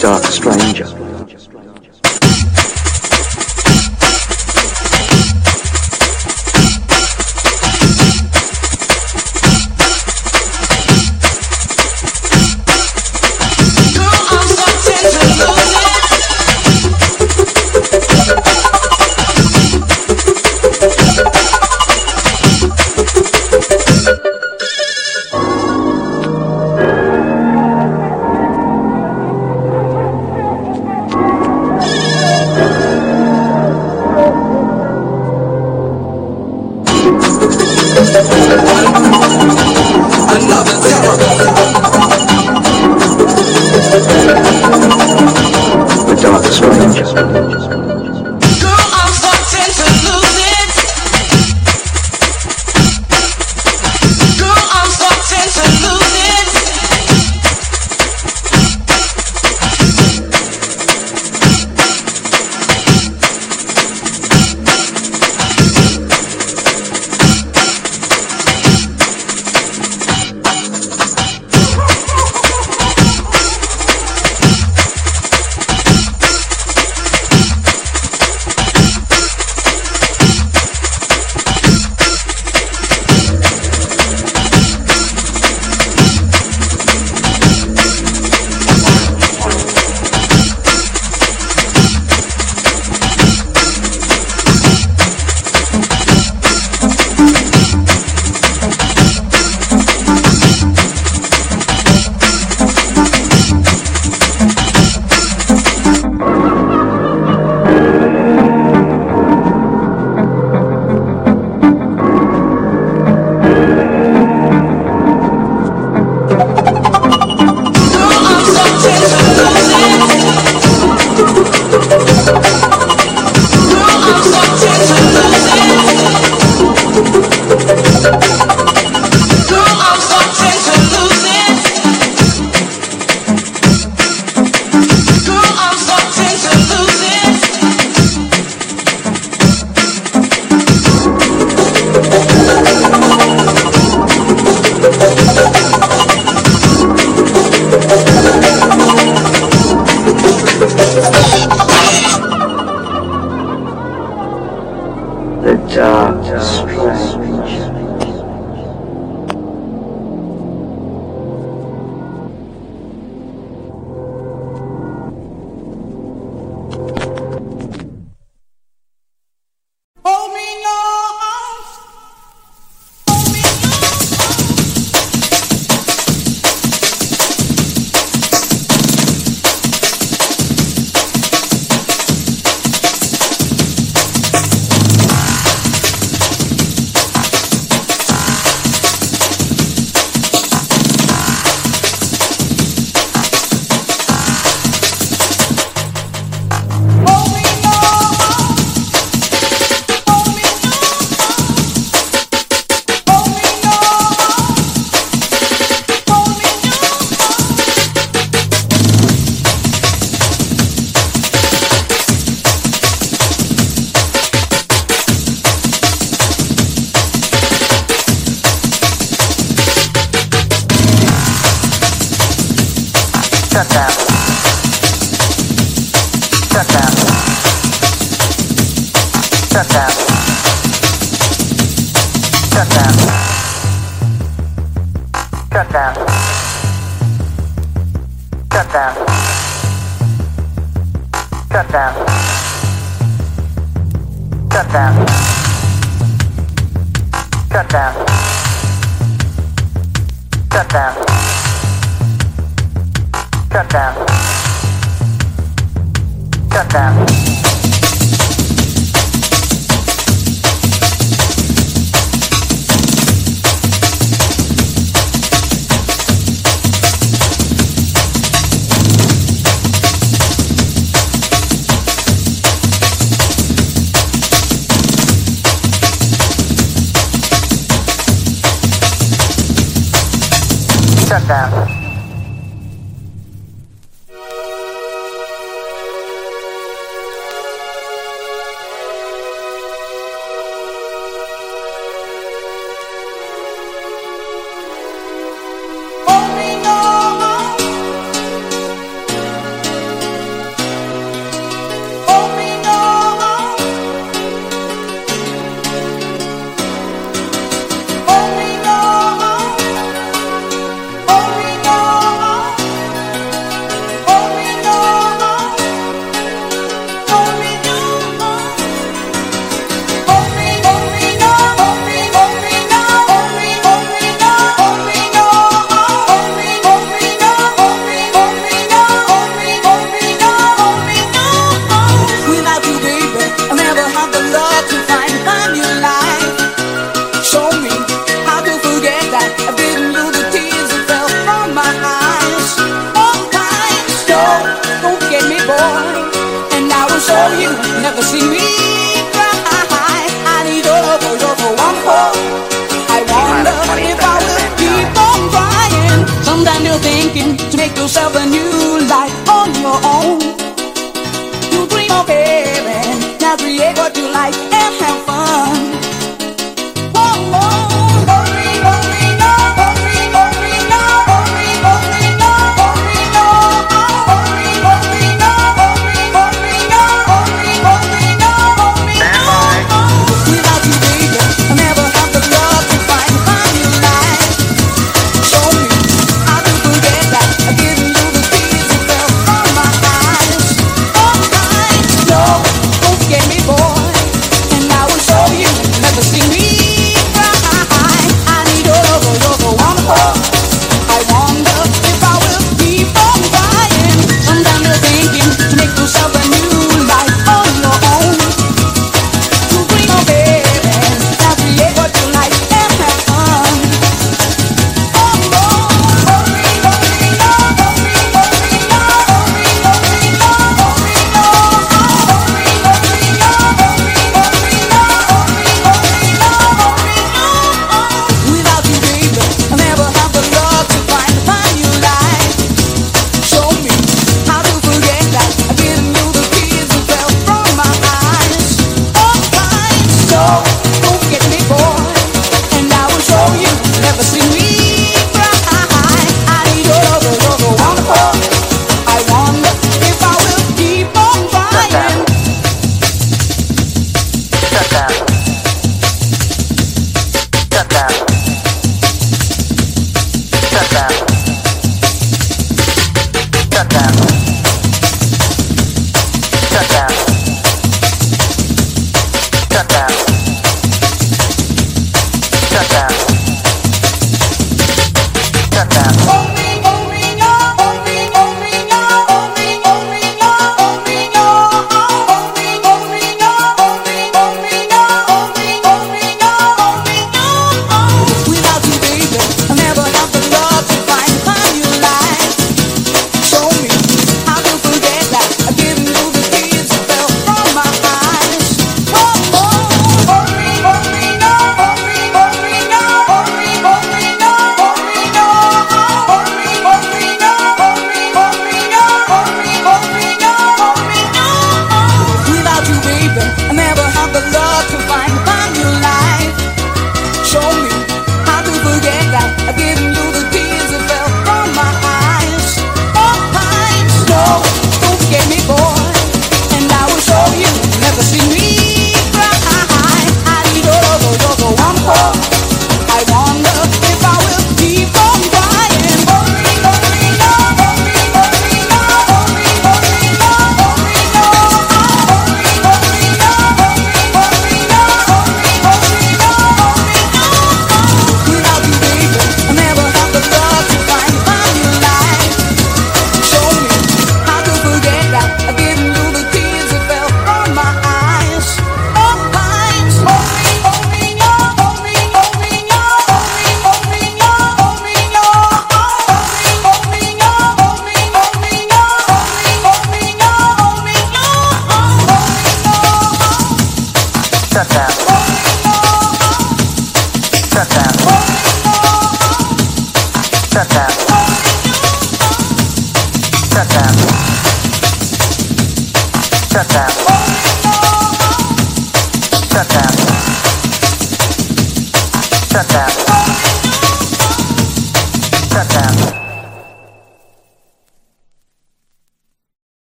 dark stranger.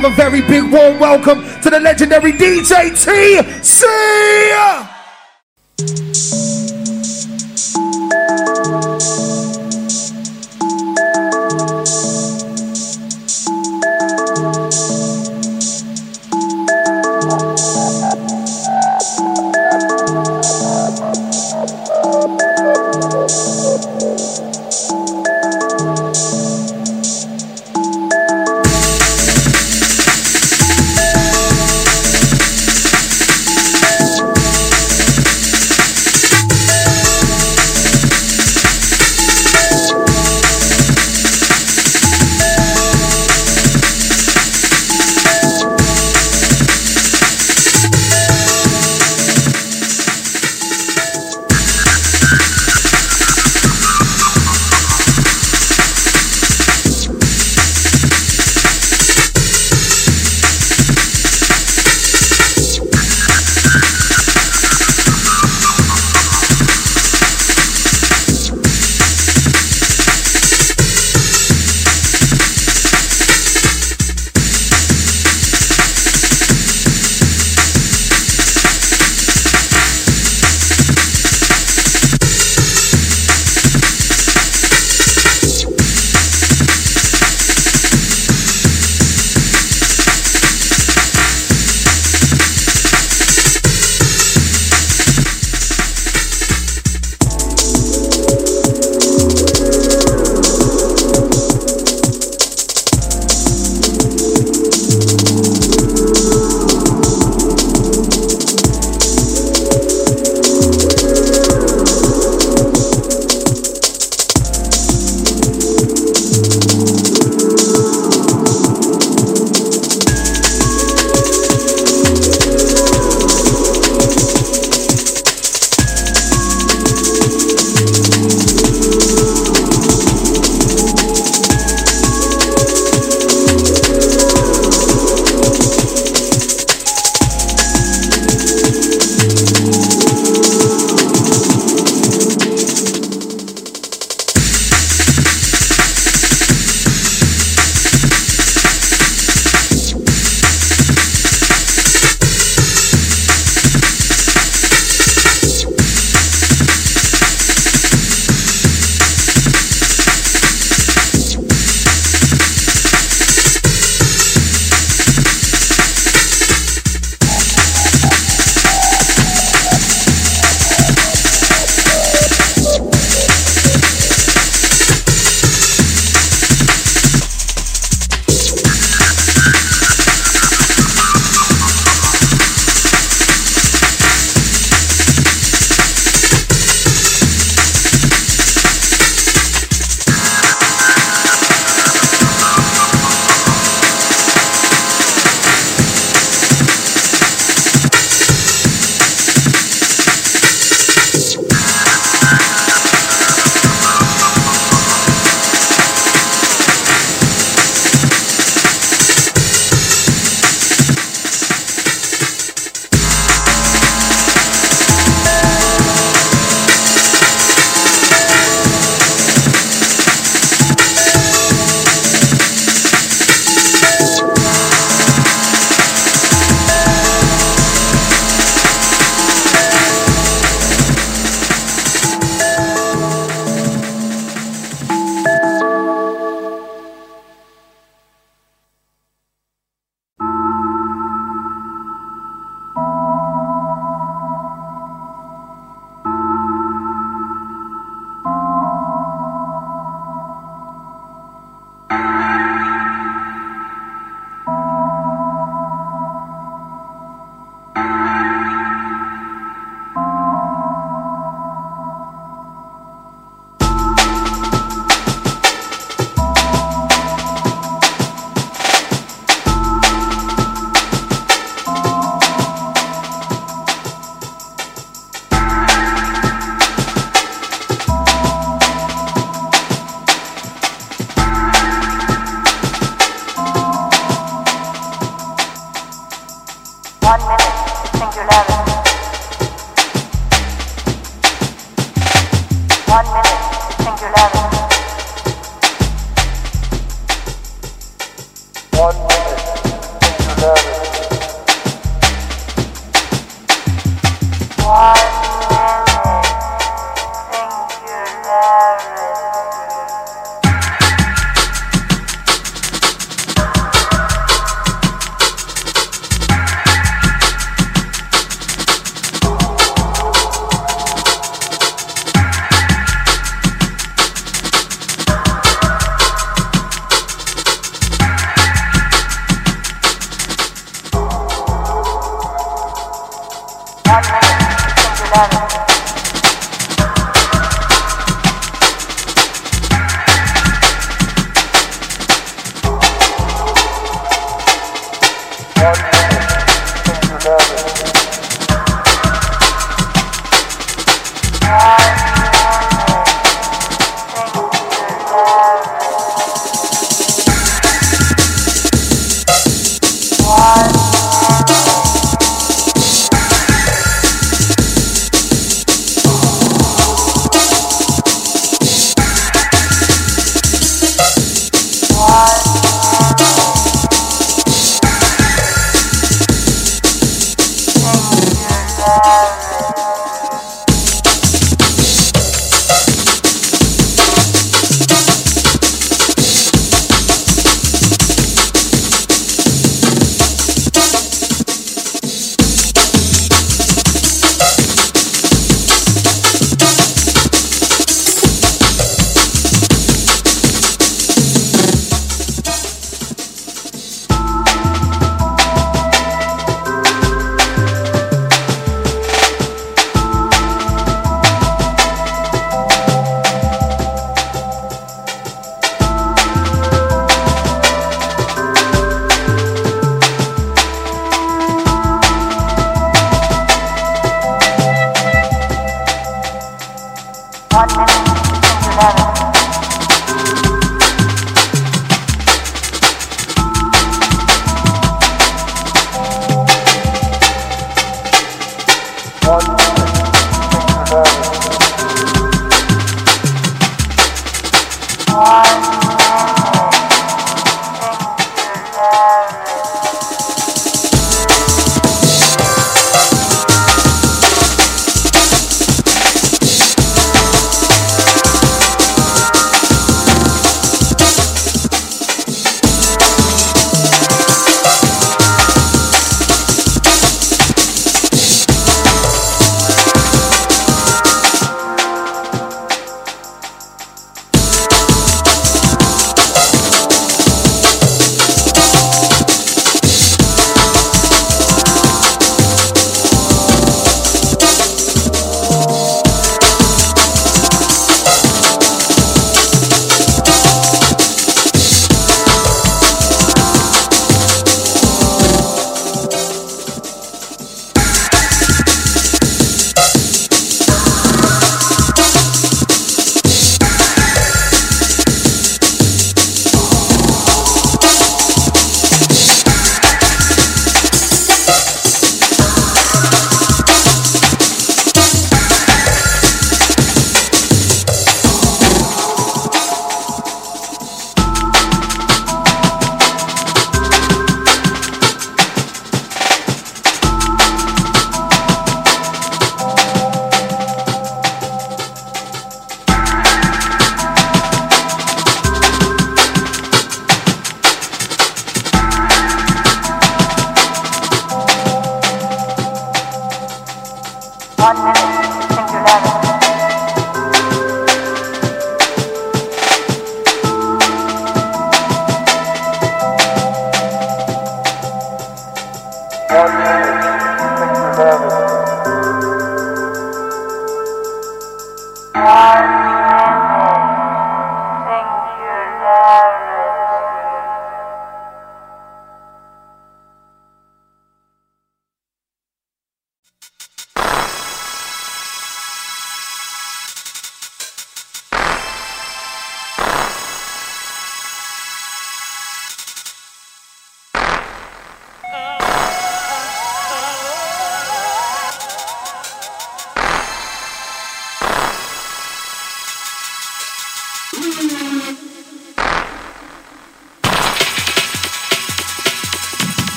Give a very big warm welcome to the legendary DJ TC.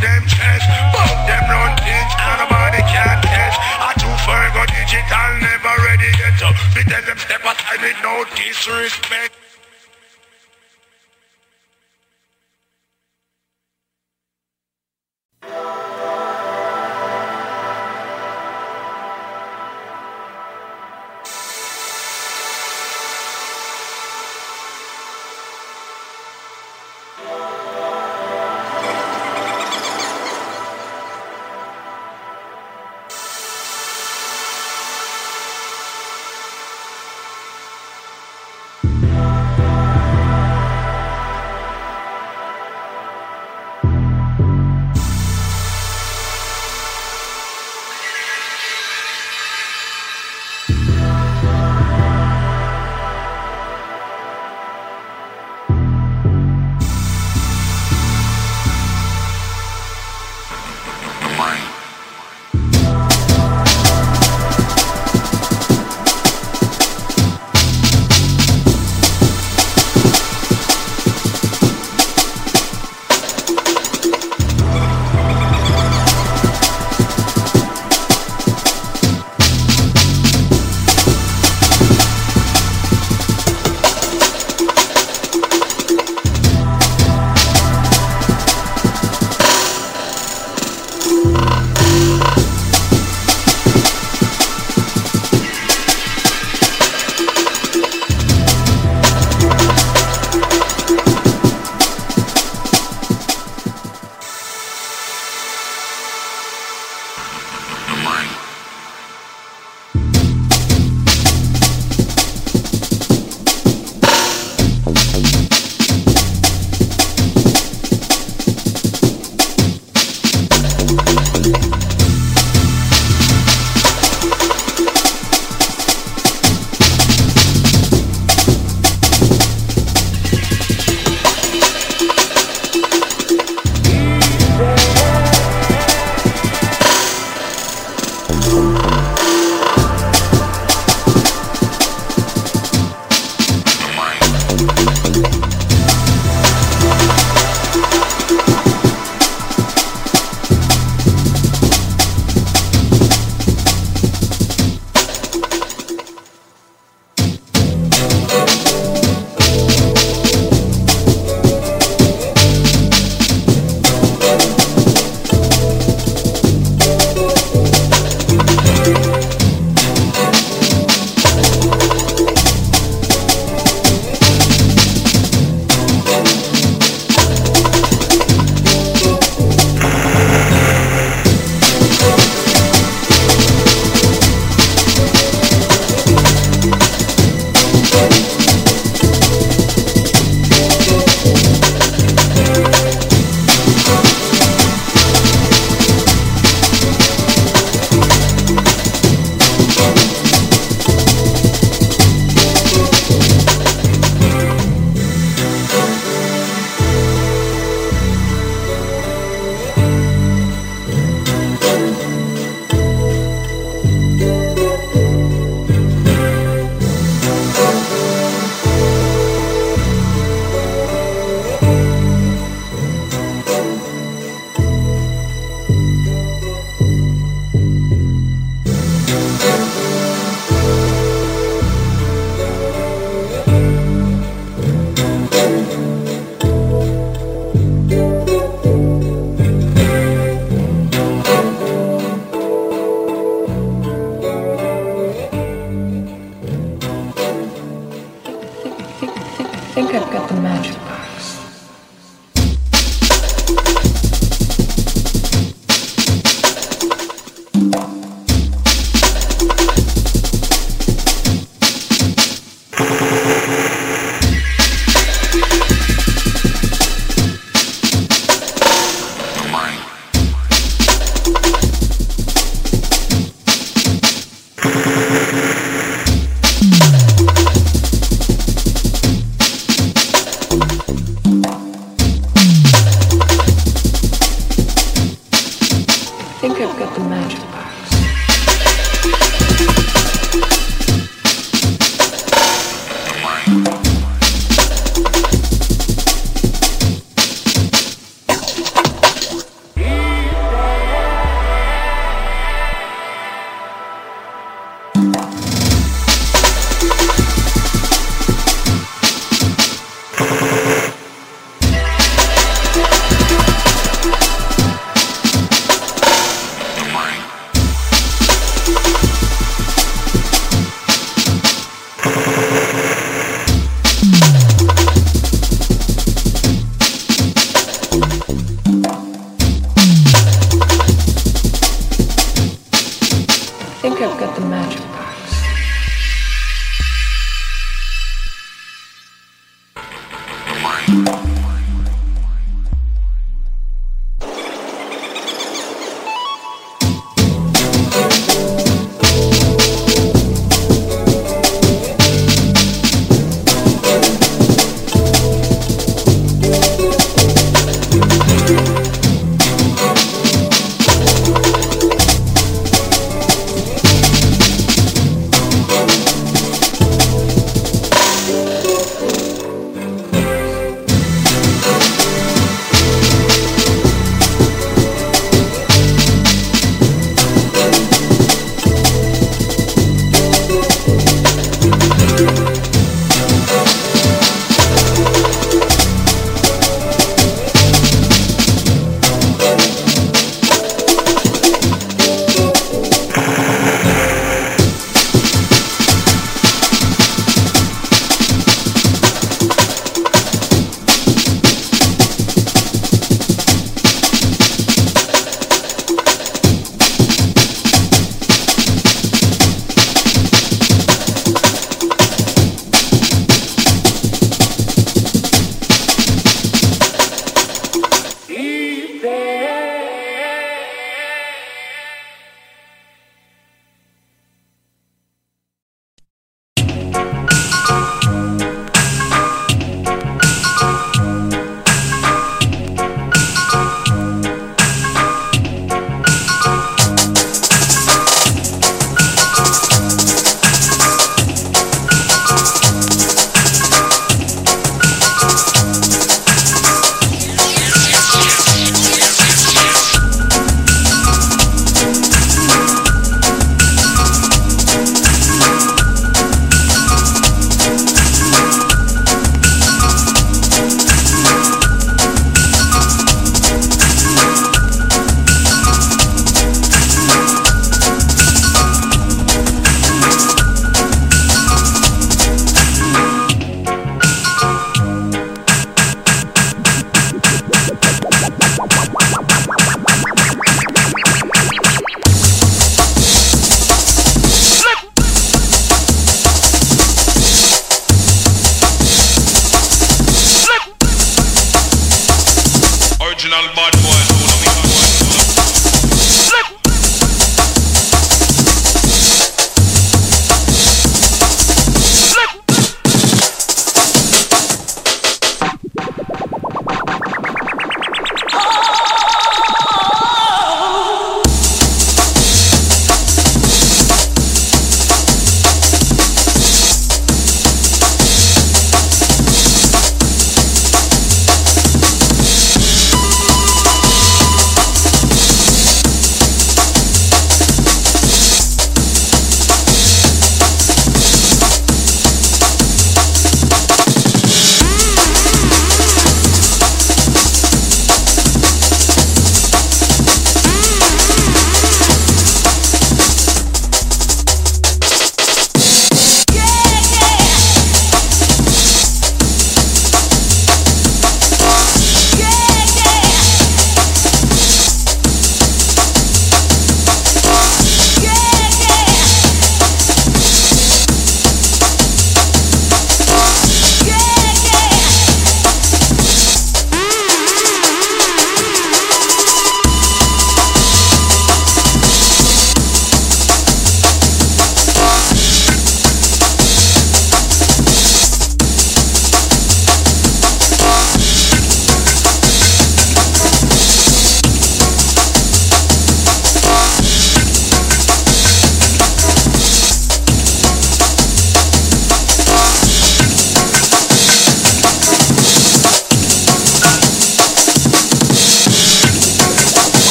Them chest. But them run things and nobody can test. I too far go digital, never ready yet. Me tell them step aside with no disrespect.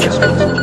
Just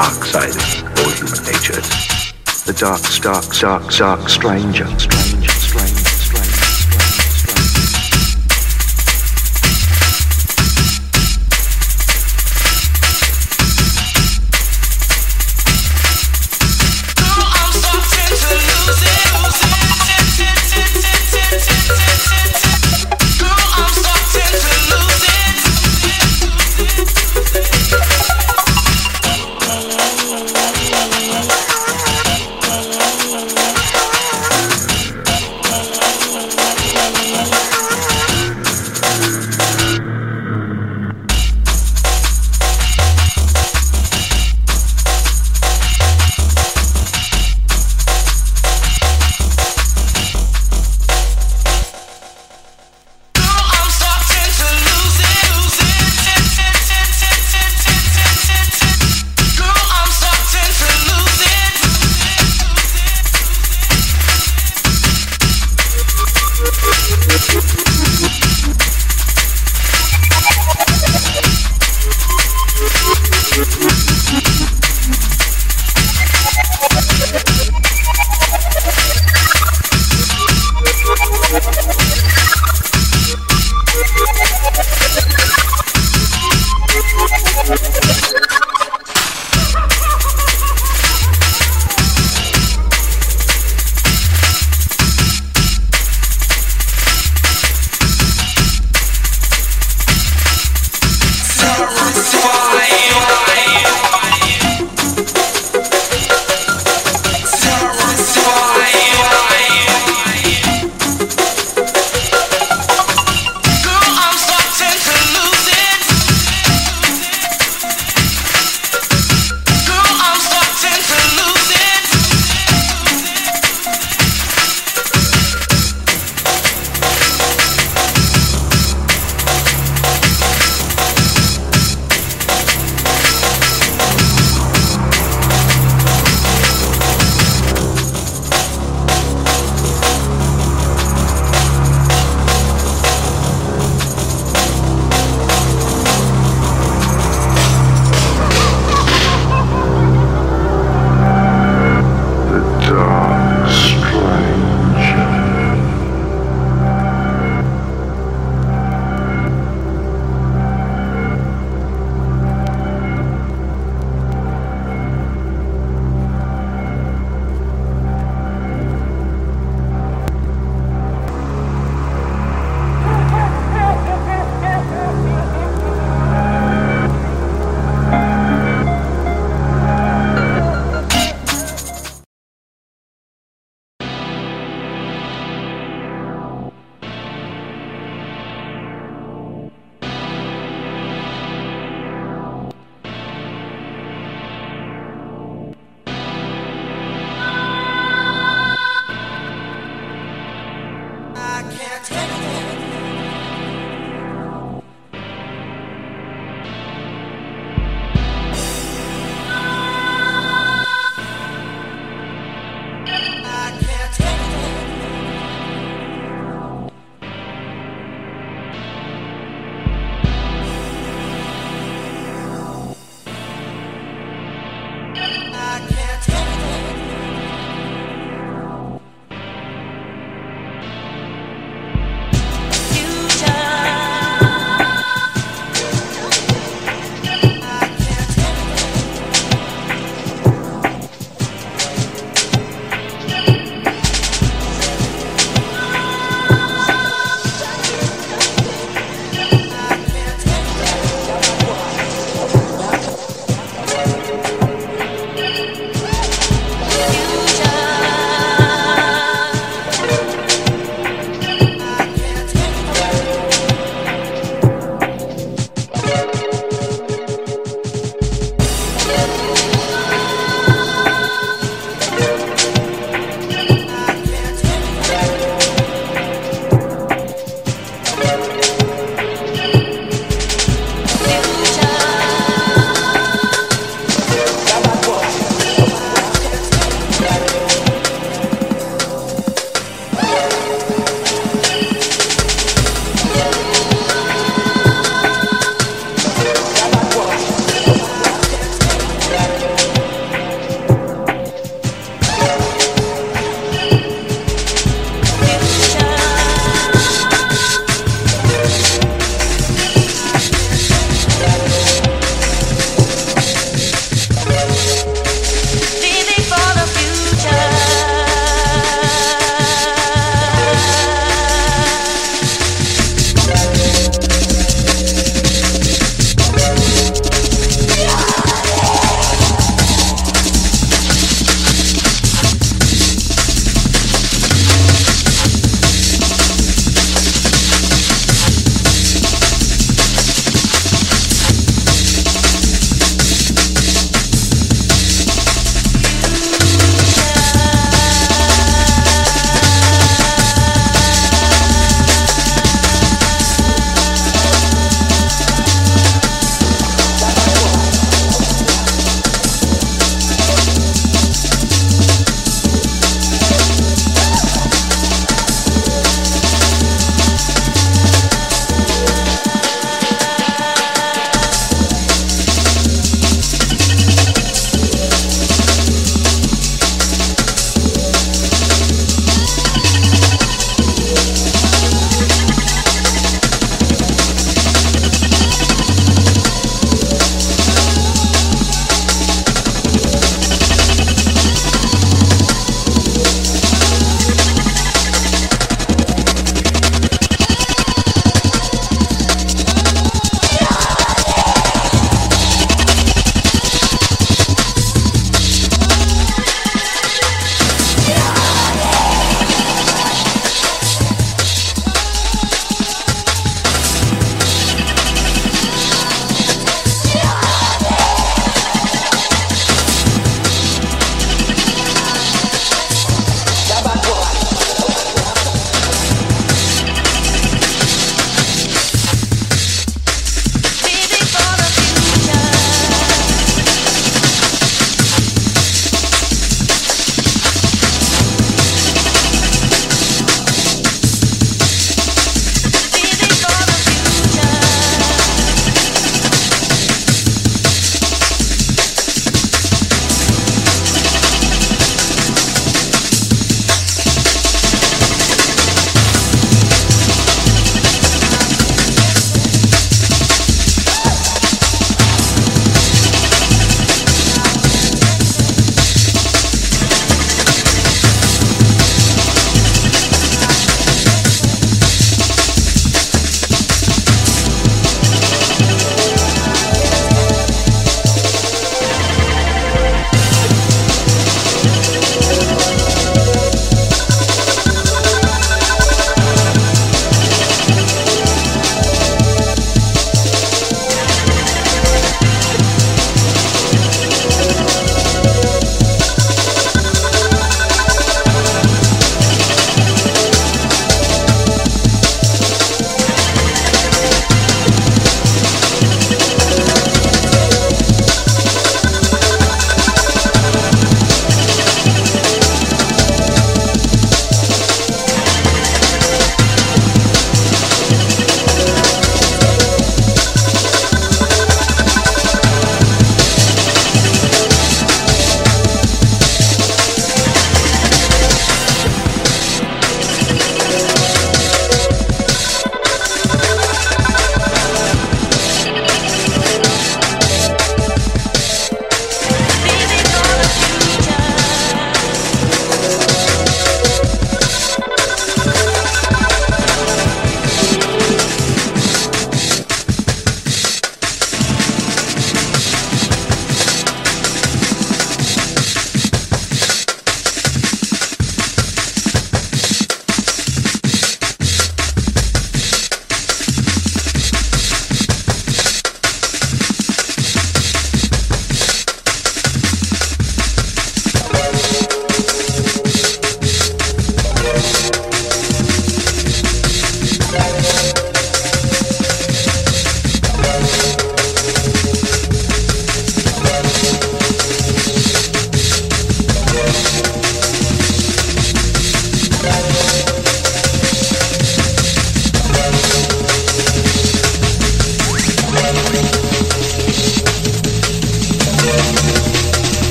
dark side of all human nature. The dark, dark, dark, dark stranger, stranger.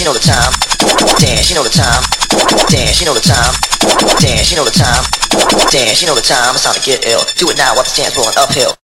you know the time. Dance, you know the time. Dance, you know the time. Dance, you know the time. Dance, you know the time. It's time to get ill. Do it now while the stand's rolling uphill.